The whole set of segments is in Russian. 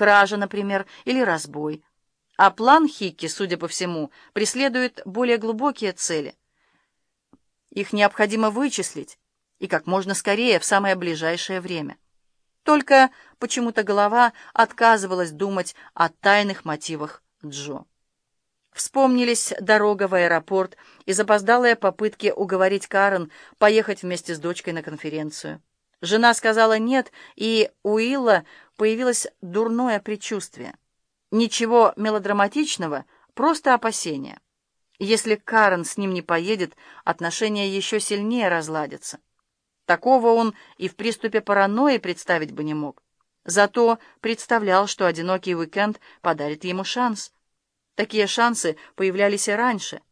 кража, например, или разбой. А план Хикки, судя по всему, преследует более глубокие цели. Их необходимо вычислить, и как можно скорее, в самое ближайшее время. Только почему-то голова отказывалась думать о тайных мотивах Джо. Вспомнились дорога в аэропорт и запоздалые попытки уговорить Карен поехать вместе с дочкой на конференцию. Жена сказала «нет», и у Илла появилось дурное предчувствие. Ничего мелодраматичного, просто опасения. Если Карен с ним не поедет, отношения еще сильнее разладятся. Такого он и в приступе паранойи представить бы не мог. Зато представлял, что одинокий уикенд подарит ему шанс. Такие шансы появлялись и раньше.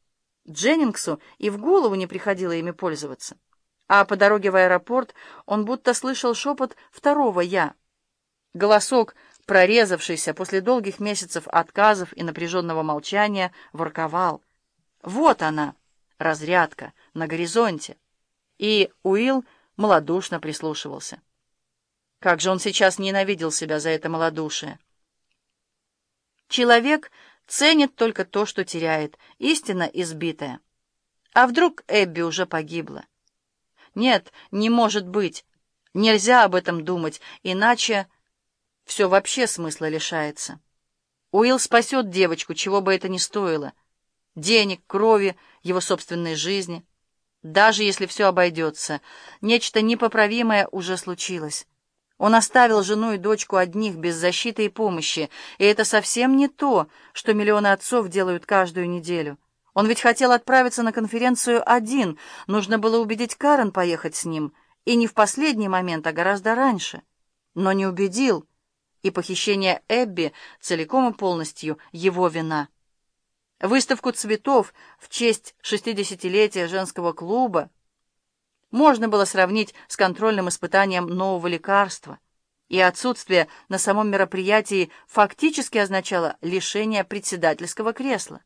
Дженнингсу и в голову не приходило ими пользоваться. А по дороге в аэропорт он будто слышал шепот второго «я». Голосок, прорезавшийся после долгих месяцев отказов и напряженного молчания, ворковал. Вот она, разрядка, на горизонте. И Уилл малодушно прислушивался. Как же он сейчас ненавидел себя за это малодушие. Человек ценит только то, что теряет, истина избитая. А вдруг Эбби уже погибла? Нет, не может быть. Нельзя об этом думать, иначе все вообще смысла лишается. Уилл спасет девочку, чего бы это ни стоило. Денег, крови, его собственной жизни. Даже если все обойдется, нечто непоправимое уже случилось. Он оставил жену и дочку одних, без защиты и помощи, и это совсем не то, что миллионы отцов делают каждую неделю. Он ведь хотел отправиться на конференцию один, нужно было убедить Карен поехать с ним, и не в последний момент, а гораздо раньше. Но не убедил, и похищение Эбби целиком и полностью его вина. Выставку цветов в честь шестидесятилетия женского клуба можно было сравнить с контрольным испытанием нового лекарства, и отсутствие на самом мероприятии фактически означало лишение председательского кресла.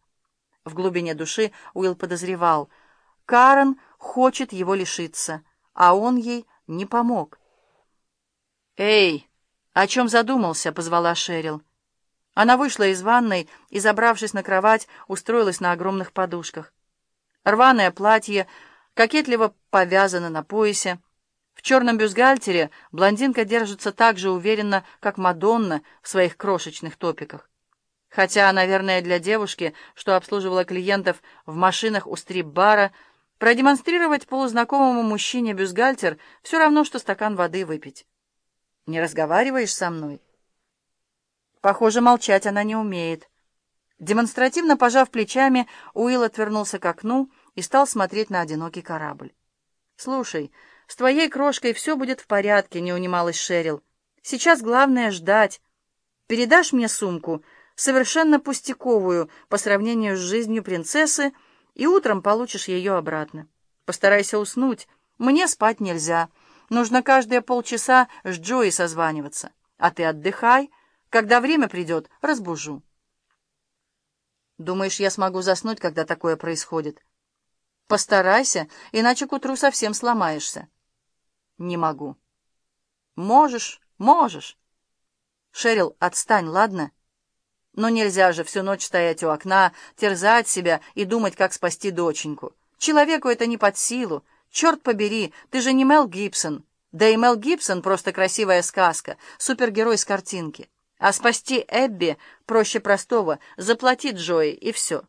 В глубине души Уилл подозревал, Карен хочет его лишиться, а он ей не помог. «Эй, о чем задумался?» — позвала Шерил. Она вышла из ванной и, забравшись на кровать, устроилась на огромных подушках. Рваное платье кокетливо повязано на поясе. В черном бюстгальтере блондинка держится так же уверенно, как Мадонна в своих крошечных топиках. Хотя, наверное, для девушки, что обслуживала клиентов в машинах у стрип-бара, продемонстрировать полузнакомому мужчине бюстгальтер все равно, что стакан воды выпить. «Не разговариваешь со мной?» Похоже, молчать она не умеет. Демонстративно пожав плечами, Уилл отвернулся к окну и стал смотреть на одинокий корабль. «Слушай, с твоей крошкой все будет в порядке», — не унималась Шерил. «Сейчас главное ждать. Передашь мне сумку, совершенно пустяковую по сравнению с жизнью принцессы, и утром получишь ее обратно. Постарайся уснуть. Мне спать нельзя. Нужно каждые полчаса с Джои созваниваться. А ты отдыхай». Когда время придет, разбужу. Думаешь, я смогу заснуть, когда такое происходит? Постарайся, иначе к утру совсем сломаешься. Не могу. Можешь, можешь. Шерил, отстань, ладно? Но нельзя же всю ночь стоять у окна, терзать себя и думать, как спасти доченьку. Человеку это не под силу. Черт побери, ты же не Мел Гибсон. Да и Мел Гибсон просто красивая сказка, супергерой с картинки. А спасти Эбби проще простого. Заплати Джои, и все.